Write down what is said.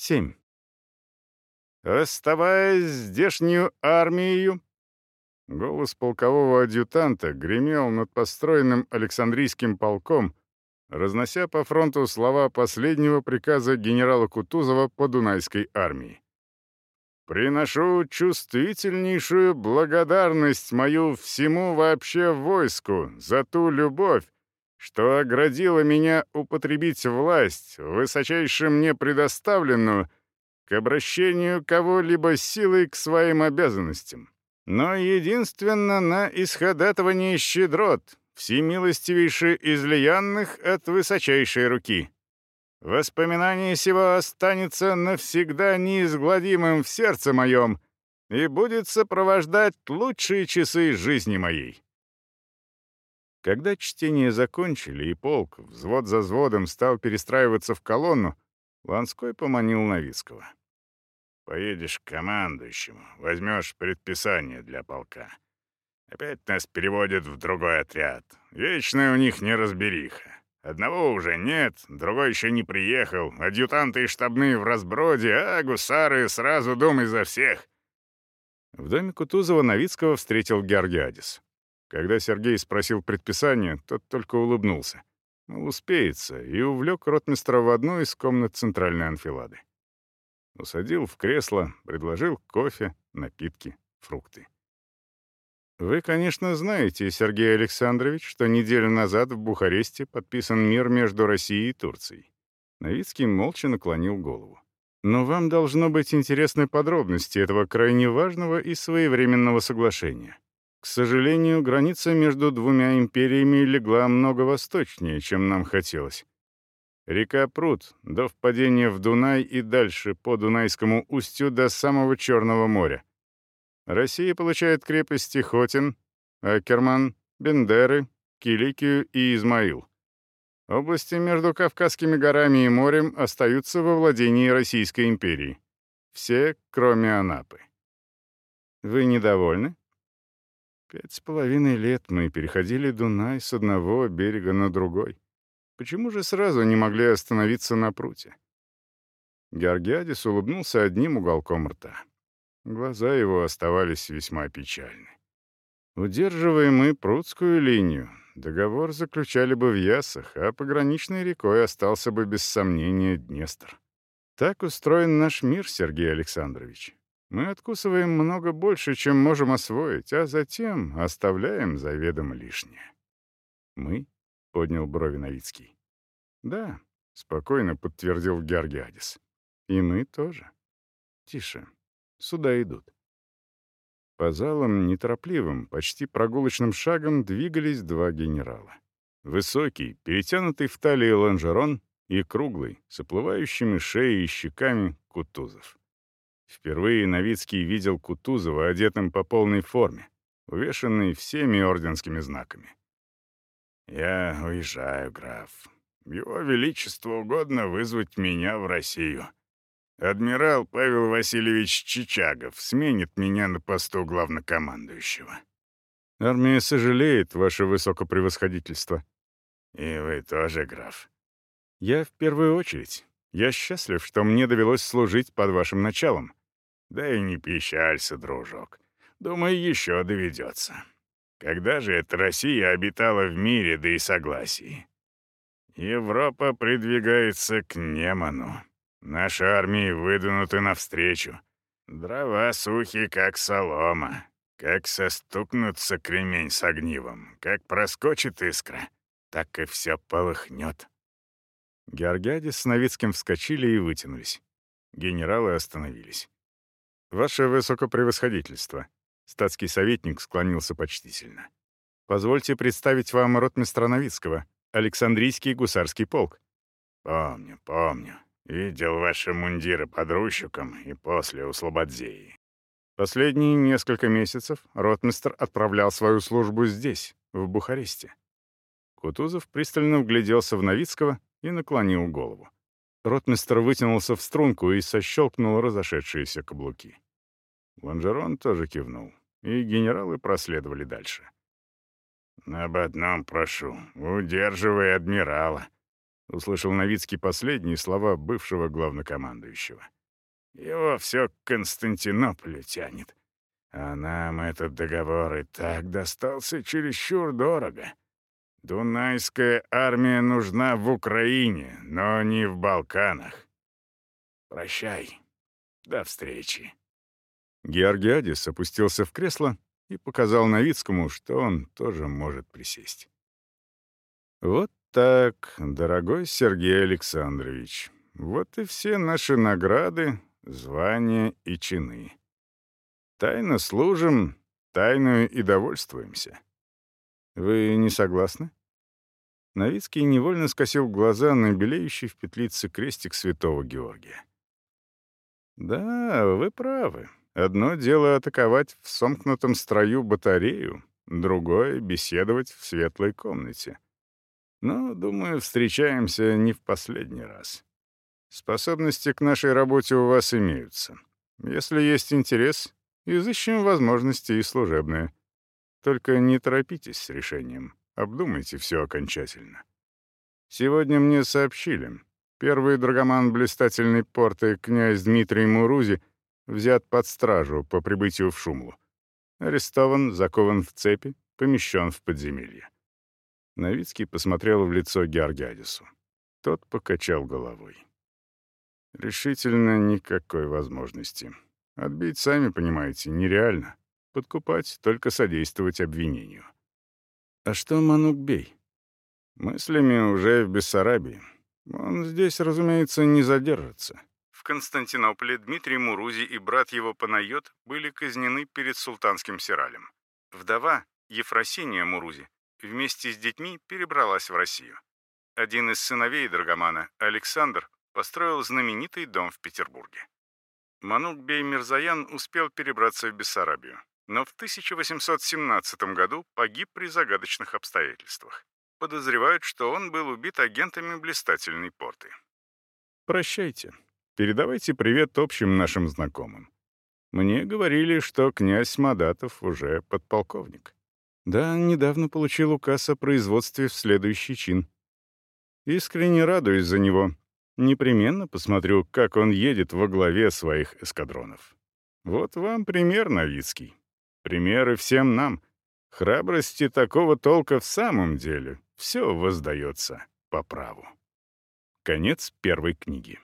Семь. Оставаясь здешнюю армию, голос полкового адъютанта гремел над построенным Александрийским полком, разнося по фронту слова последнего приказа генерала Кутузова по Дунайской армии. «Приношу чувствительнейшую благодарность мою всему вообще войску за ту любовь, что оградила меня употребить власть, высочайше мне предоставленную, к обращению кого-либо силой к своим обязанностям. Но единственно на исходатывание щедрот, всемилостивейше излиянных от высочайшей руки. Воспоминание сего останется навсегда неизгладимым в сердце моем и будет сопровождать лучшие часы жизни моей. Когда чтение закончили и полк, взвод за взводом, стал перестраиваться в колонну, Ланской поманил Новицкого. «Поедешь к командующему, возьмешь предписание для полка. Опять нас переводят в другой отряд. Вечная у них неразбериха. Одного уже нет, другой еще не приехал, адъютанты и штабные в разброде, а гусары сразу думай за всех». В доме Кутузова Новицкого встретил Георгиадис. Когда Сергей спросил предписание, тот только улыбнулся. Мол, успеется, и увлек ротмистра в одну из комнат центральной анфилады. Усадил в кресло, предложил кофе, напитки, фрукты. Вы, конечно, знаете, Сергей Александрович, что неделю назад в Бухаресте подписан мир между Россией и Турцией. Новицкий молча наклонил голову. Но вам должно быть интересны подробности этого крайне важного и своевременного соглашения. К сожалению, граница между двумя империями легла много восточнее, чем нам хотелось. Река Прут до впадения в Дунай и дальше по Дунайскому устью до самого Черного моря. Россия получает крепости Хотин, Акерман, Бендеры, Киликию и Измаил. Области между Кавказскими горами и морем остаются во владении Российской империи. Все, кроме Анапы. Вы недовольны? Пять с половиной лет мы переходили Дунай с одного берега на другой. Почему же сразу не могли остановиться на пруте? Георгиадис улыбнулся одним уголком рта. Глаза его оставались весьма печальны. Удерживая мы прудскую линию, договор заключали бы в Ясах, а пограничной рекой остался бы без сомнения Днестр. Так устроен наш мир, Сергей Александрович. Мы откусываем много больше, чем можем освоить, а затем оставляем заведомо лишнее. «Мы?» — поднял брови Новицкий. «Да», — спокойно подтвердил Георгиадис. «И мы тоже. Тише. Сюда идут». По залам неторопливым, почти прогулочным шагом двигались два генерала. Высокий, перетянутый в талии лонжерон и круглый, с оплывающими шеей и щеками Кутузов. Впервые Новицкий видел Кутузова одетым по полной форме, увешанный всеми орденскими знаками. «Я уезжаю, граф. Его Величество угодно вызвать меня в Россию», Адмирал Павел Васильевич Чичагов сменит меня на посту главнокомандующего. Армия сожалеет, ваше высокопревосходительство. И вы тоже, граф. Я в первую очередь. Я счастлив, что мне довелось служить под вашим началом. Да и не печалься, дружок. Думаю, еще доведется. Когда же эта Россия обитала в мире, да и согласии? Европа придвигается к Неману. Наши армии выдвинуты навстречу. Дрова сухи, как солома. Как состукнутся кремень с огнивом, как проскочит искра, так и все полыхнет. Георгиадис с Новицким вскочили и вытянулись. Генералы остановились. «Ваше высокопревосходительство», — статский советник склонился почтительно. «Позвольте представить вам ротмистра Новицкого, Александрийский гусарский полк». «Помню, помню. Видел ваши мундиры под Рущуком и после у Слободзеи. Последние несколько месяцев ротмистр отправлял свою службу здесь, в Бухаресте. Кутузов пристально вгляделся в Новицкого и наклонил голову. Ротмистр вытянулся в струнку и сощелкнул разошедшиеся каблуки. Ланжерон тоже кивнул, и генералы проследовали дальше. «Об одном прошу, удерживай адмирала», — услышал Новицкий последние слова бывшего главнокомандующего. «Его все к Константинополю тянет. А нам этот договор и так достался чересчур дорого. Дунайская армия нужна в Украине, но не в Балканах. Прощай. До встречи». Георгиадис опустился в кресло и показал Новицкому, что он тоже может присесть. «Вот так, дорогой Сергей Александрович, вот и все наши награды, звания и чины. Тайно служим, тайную и довольствуемся. Вы не согласны?» Новицкий невольно скосил глаза на белеющий в петлице крестик святого Георгия. «Да, вы правы. Одно дело атаковать в сомкнутом строю батарею, другое — беседовать в светлой комнате. Но, думаю, встречаемся не в последний раз. Способности к нашей работе у вас имеются. Если есть интерес, изыщем возможности и служебные. Только не торопитесь с решением, обдумайте все окончательно. Сегодня мне сообщили, Первый драгоман блистательной порты князь Дмитрий Мурузи взят под стражу по прибытию в Шумлу. Арестован, закован в цепи, помещен в подземелье. Новицкий посмотрел в лицо Георгиадису. Тот покачал головой. Решительно никакой возможности. Отбить, сами понимаете, нереально. Подкупать, только содействовать обвинению. А что Манук-бей? Мыслями уже в Бессарабии. Он здесь, разумеется, не задержится. В Константинополе Дмитрий Мурузи и брат его Панайот были казнены перед султанским сиралем. Вдова, Ефросиния Мурузи, вместе с детьми перебралась в Россию. Один из сыновей Драгомана, Александр, построил знаменитый дом в Петербурге. Манук Бей Мирзаян успел перебраться в Бессарабию, но в 1817 году погиб при загадочных обстоятельствах подозревают, что он был убит агентами блистательной порты. Прощайте. Передавайте привет общим нашим знакомым. Мне говорили, что князь Мадатов уже подполковник. Да, недавно получил указ о производстве в следующий чин. Искренне радуюсь за него. Непременно посмотрю, как он едет во главе своих эскадронов. Вот вам пример, Новицкий. Примеры всем нам. Храбрости такого толка в самом деле все воздается по праву. Конец первой книги.